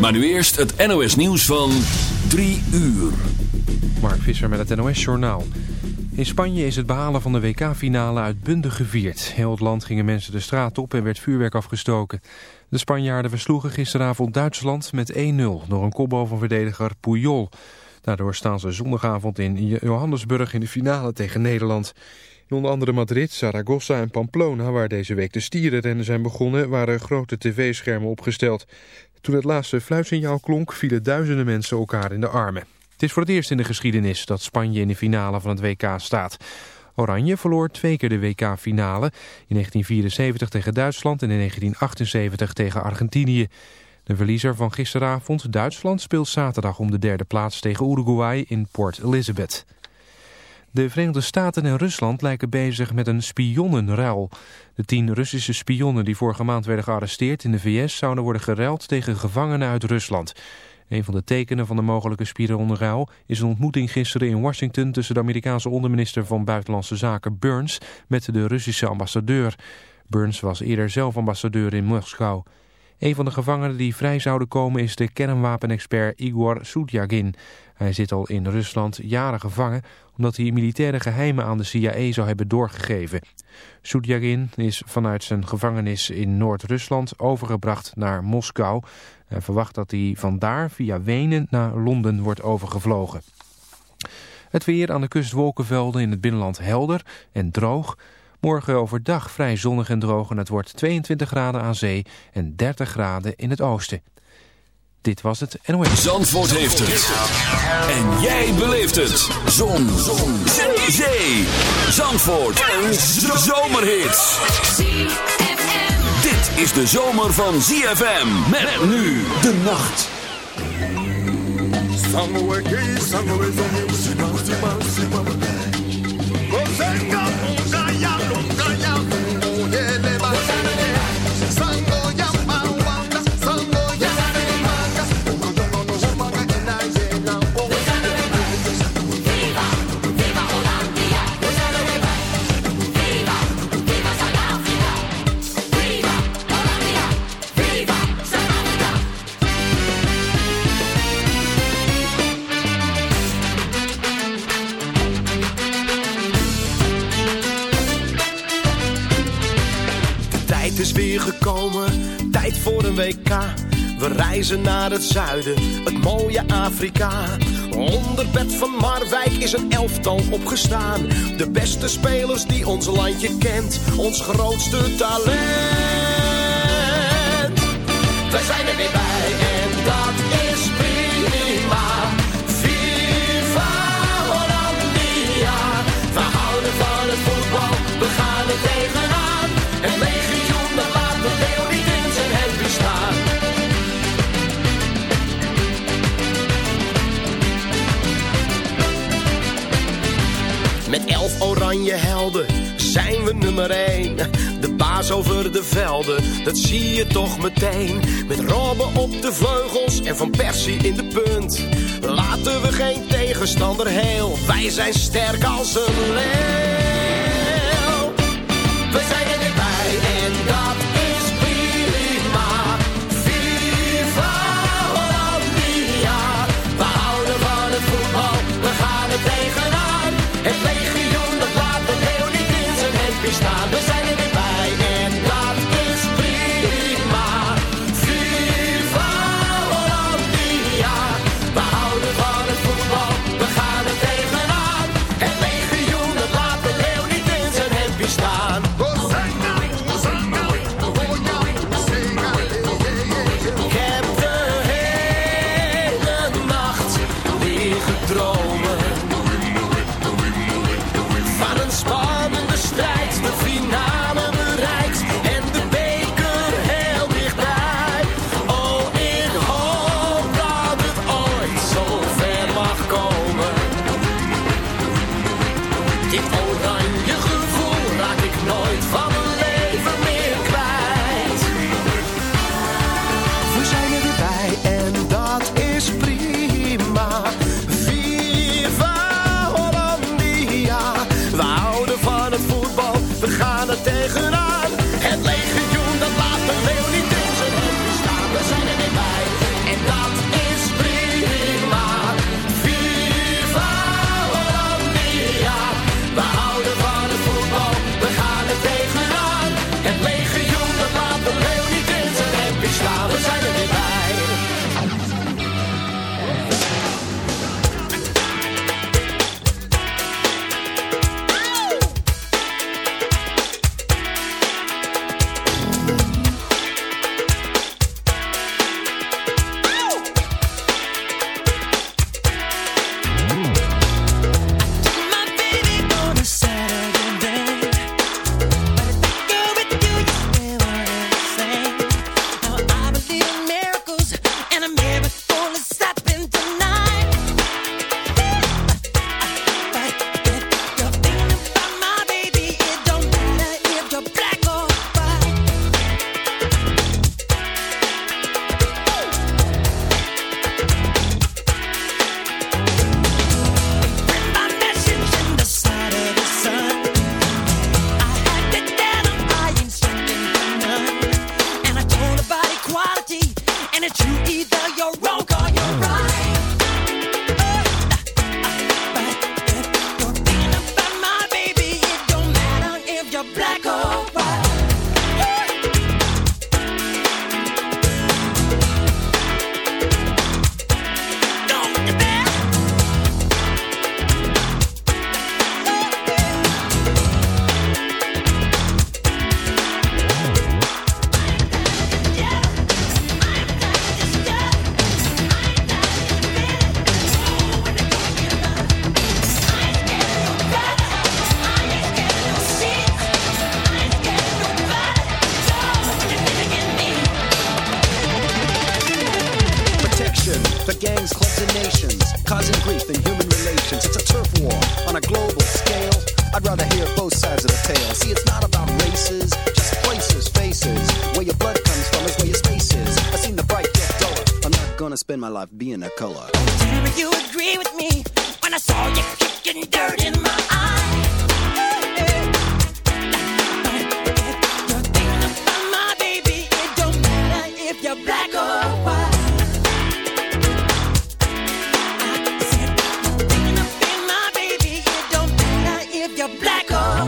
Maar nu eerst het NOS nieuws van 3 uur. Mark Visser met het NOS Journaal. In Spanje is het behalen van de WK-finale uitbundig gevierd. Heel het land gingen mensen de straat op en werd vuurwerk afgestoken. De Spanjaarden versloegen gisteravond Duitsland met 1-0 door een kopbal van verdediger Puyol. Daardoor staan ze zondagavond in Johannesburg in de finale tegen Nederland. In onder andere Madrid, Zaragoza en Pamplona, waar deze week de stierenrennen zijn begonnen, waren grote tv-schermen opgesteld. Toen het laatste fluitsignaal klonk, vielen duizenden mensen elkaar in de armen. Het is voor het eerst in de geschiedenis dat Spanje in de finale van het WK staat. Oranje verloor twee keer de WK-finale, in 1974 tegen Duitsland en in 1978 tegen Argentinië. De verliezer van gisteravond, Duitsland, speelt zaterdag om de derde plaats tegen Uruguay in Port Elizabeth. De Verenigde Staten en Rusland lijken bezig met een spionnenruil. De tien Russische spionnen die vorige maand werden gearresteerd in de VS... zouden worden geruild tegen gevangenen uit Rusland. Een van de tekenen van de mogelijke spionnenruil... is een ontmoeting gisteren in Washington... tussen de Amerikaanse onderminister van Buitenlandse Zaken Burns... met de Russische ambassadeur. Burns was eerder zelf ambassadeur in Moskou. Een van de gevangenen die vrij zouden komen is de kernwapenexpert Igor Sudyagin. Hij zit al in Rusland jaren gevangen omdat hij militaire geheimen aan de CIA zou hebben doorgegeven. Sudyagin is vanuit zijn gevangenis in Noord-Rusland overgebracht naar Moskou. Hij verwacht dat hij vandaar via Wenen naar Londen wordt overgevlogen. Het weer aan de kust wolkenvelden in het binnenland helder en droog. Morgen overdag vrij zonnig en droog en het wordt 22 graden aan zee en 30 graden in het oosten. Dit was het NOS. Zandvoort heeft het. En jij beleeft het. Zon. Zon. Zee. Zee. Zandvoort. Een zomerhit. Dit is de zomer van ZFM. Met nu de nacht. We reizen naar het zuiden, het mooie Afrika. Onder bed van Marwijk is een elftal opgestaan. De beste spelers die ons landje kent, ons grootste talent. Wij zijn er weer bij en dat is prima. Viva Hollandia. We houden van het voetbal, we gaan oranje helden zijn we nummer 1. De baas over de velden, dat zie je toch meteen. Met Robben op de vleugels en Van Persie in de punt. Laten we geen tegenstander heel, wij zijn sterk als een leeuw. We zijn er weer bij en dat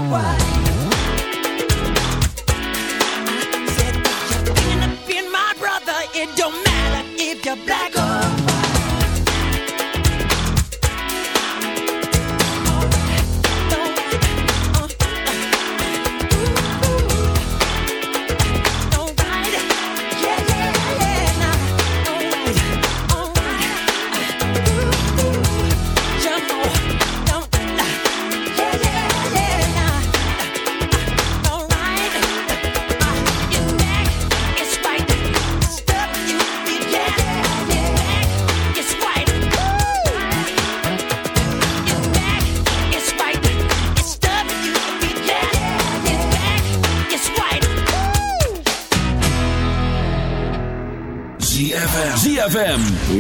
Wow.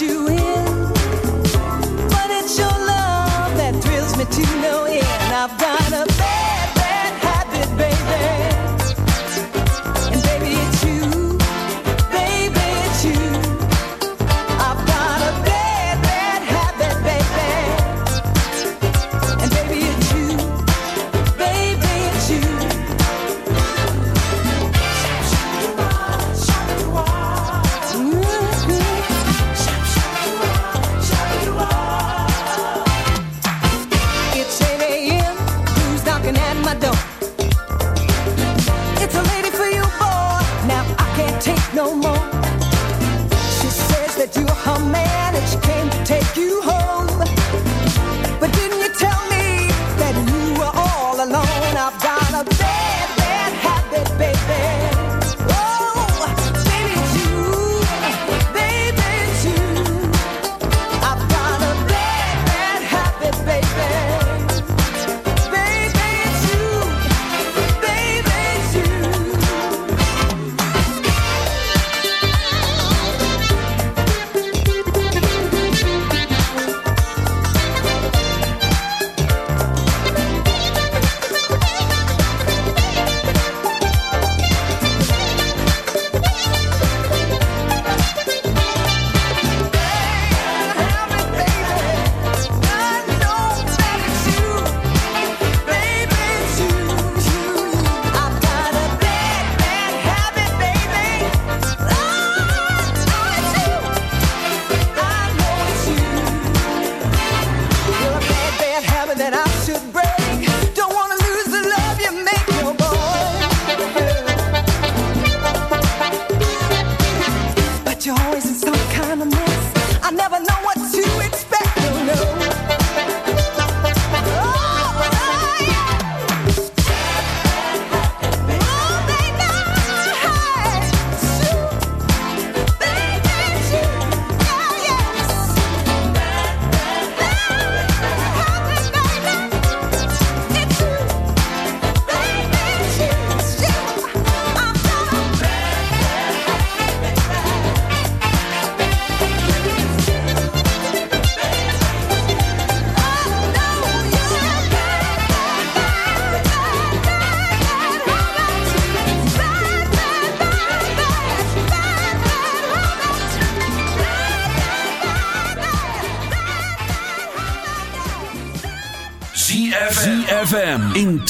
You in.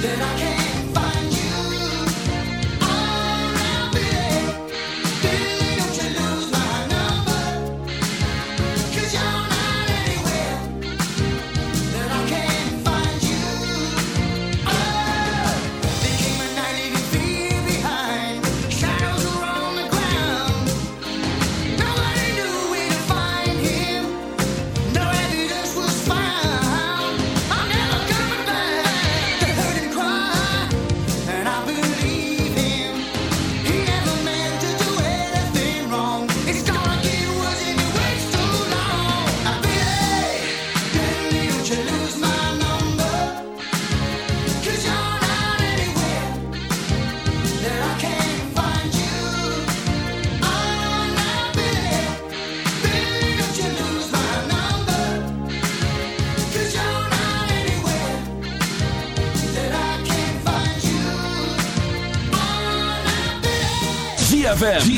Then I can't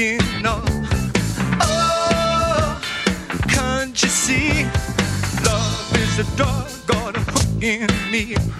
thinking of. Oh, can't you see? Love is a dog on a hook in me.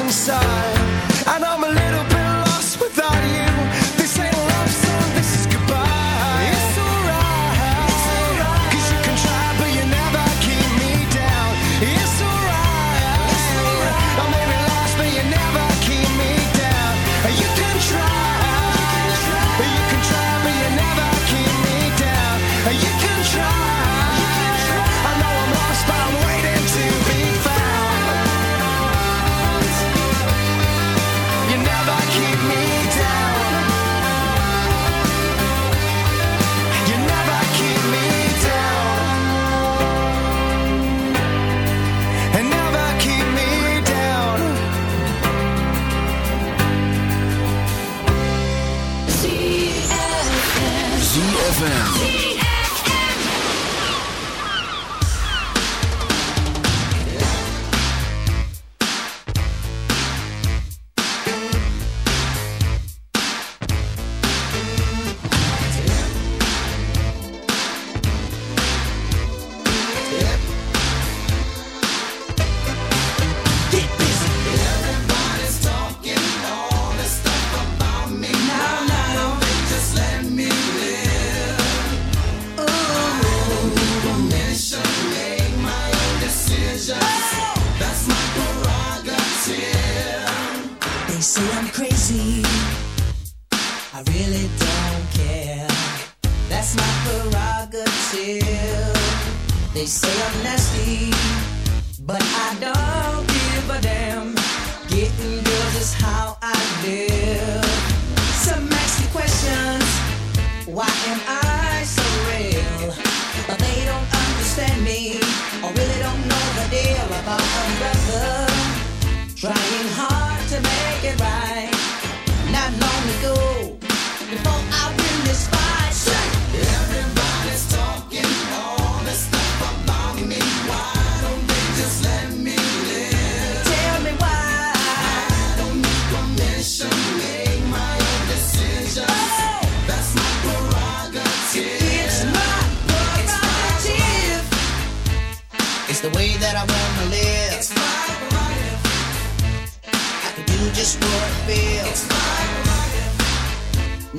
inside.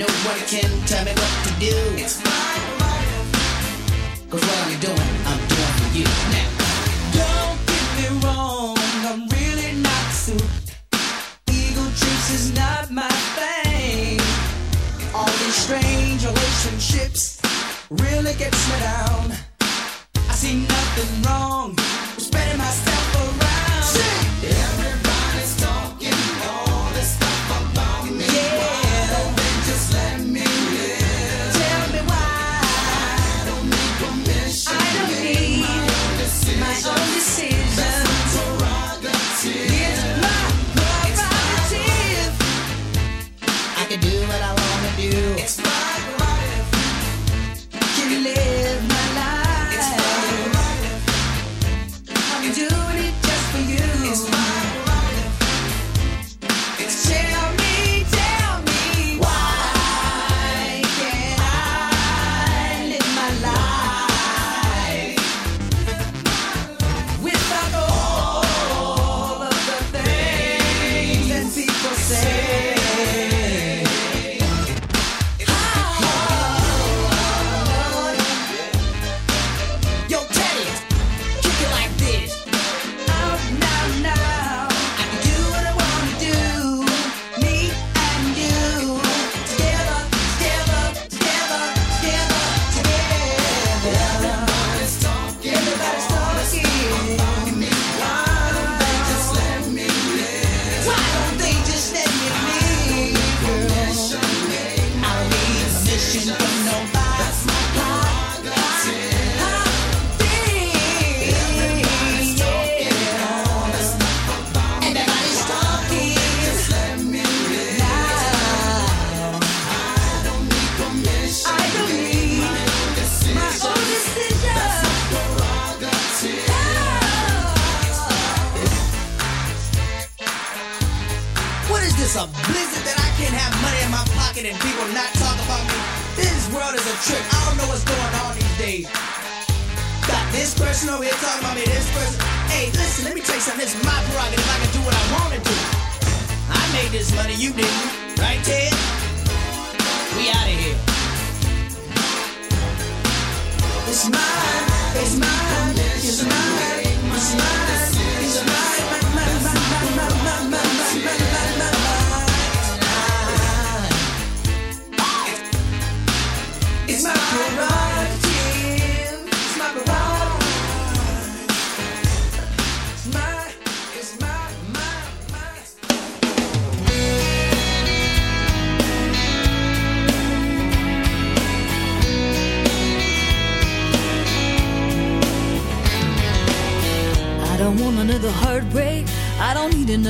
Nobody can tell me what to do. It's my life. Cause what I'm doing, I'm doing for you. Now, don't get me wrong, I'm really not suited. Legal trips is not my thing. All these strange relationships really gets me down.